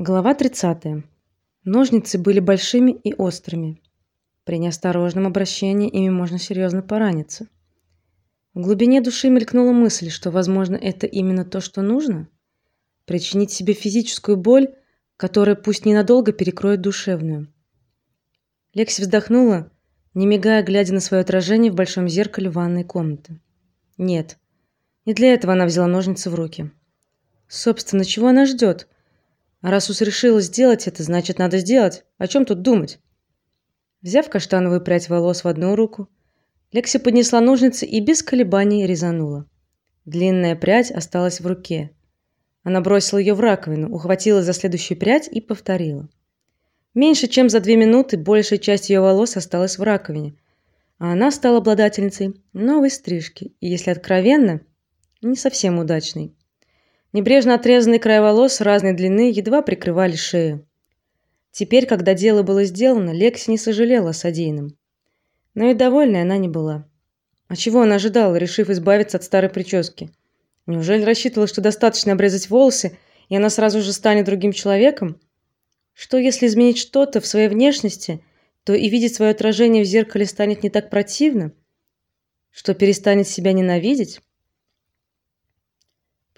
Глава 30. Ножницы были большими и острыми. При неосторожном обращении ими можно серьезно пораниться. В глубине души мелькнула мысль, что, возможно, это именно то, что нужно причинить себе физическую боль, которая пусть ненадолго перекроет душевную. Лекси вздохнула, не мигая, глядя на свое отражение в большом зеркале ванной комнаты. Нет. Не для этого она взяла ножницы в руки. Собственно, чего она ждет? А раз уж решила сделать это, значит, надо сделать. О чем тут думать? Взяв каштановую прядь волос в одну руку, Лекси поднесла ножницы и без колебаний резанула. Длинная прядь осталась в руке. Она бросила ее в раковину, ухватила за следующую прядь и повторила. Меньше чем за две минуты большая часть ее волос осталась в раковине, а она стала обладательницей новой стрижки, и если откровенно, не совсем удачной. Небрежно отрезанный край волос разной длины едва прикрывали шею. Теперь, когда дело было сделано, Лекси не сожалела о содеянном. Но и довольной она не была. А чего она ожидала, решив избавиться от старой прически? Неужели рассчитывала, что достаточно обрезать волосы, и она сразу же станет другим человеком? Что если изменить что-то в своей внешности, то и видеть свое отражение в зеркале станет не так противно? Что перестанет себя ненавидеть?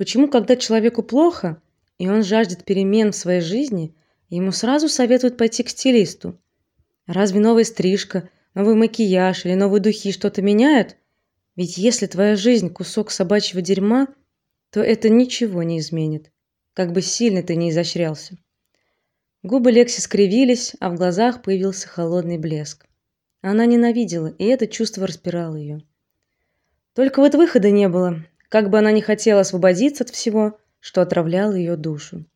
Почему, когда человеку плохо, и он жаждет перемен в своей жизни, ему сразу советуют пойти к стилисту? Разве новая стрижка, новый макияж или новые духи что-то меняют? Ведь если твоя жизнь кусок собачьего дерьма, то это ничего не изменит, как бы сильно ты ни изощрялся. Губы Лекси скривились, а в глазах появился холодный блеск. Она ненавидела, и это чувство распирало ее. Только вот выхода не было, как бы она ни хотела освободиться от всего, что отравляло ее душу.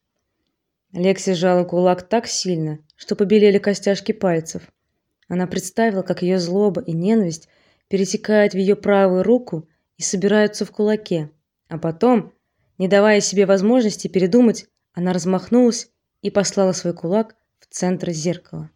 Лекси сжала кулак так сильно, что побелели костяшки пальцев. Она представила, как ее злоба и ненависть перетекают в ее правую руку и собираются в кулаке, а потом, не давая себе возможности передумать, она размахнулась и послала свой кулак в центр зеркала.